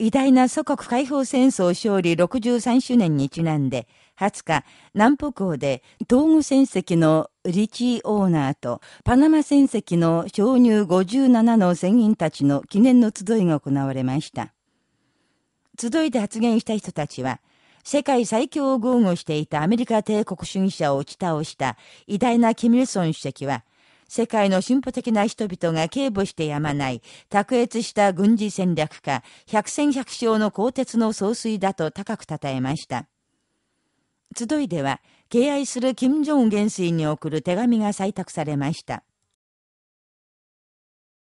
偉大な祖国解放戦争勝利63周年にちなんで、20日、南北港で、東具戦績のリチーオーナーと、パナマ戦績の鍾乳57の船員たちの記念の集いが行われました。集いで発言した人たちは、世界最強を豪語していたアメリカ帝国主義者を打ち倒した偉大なキミルソン主席は、世界の進歩的な人々が警護してやまない、卓越した軍事戦略家、百戦百勝の鋼鉄の総帥だと高く称えました。集いでは、敬愛する金正恩元帥に送る手紙が採択されました。